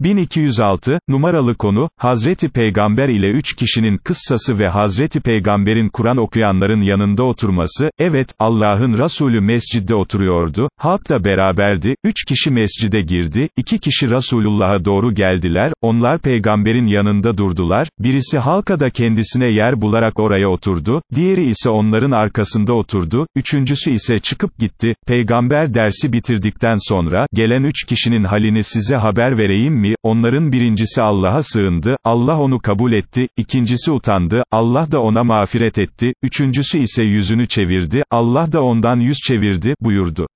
1206, numaralı konu, Hazreti Peygamber ile üç kişinin kıssası ve Hazreti Peygamber'in Kur'an okuyanların yanında oturması, evet, Allah'ın Resulü mescidde oturuyordu, halk da beraberdi, üç kişi mescide girdi, iki kişi Resulullah'a doğru geldiler, onlar Peygamber'in yanında durdular, birisi halka da kendisine yer bularak oraya oturdu, diğeri ise onların arkasında oturdu, üçüncüsü ise çıkıp gitti, Peygamber dersi bitirdikten sonra, gelen üç kişinin halini size haber vereyim mi, onların birincisi Allah'a sığındı, Allah onu kabul etti, ikincisi utandı, Allah da ona mağfiret etti, üçüncüsü ise yüzünü çevirdi, Allah da ondan yüz çevirdi, buyurdu.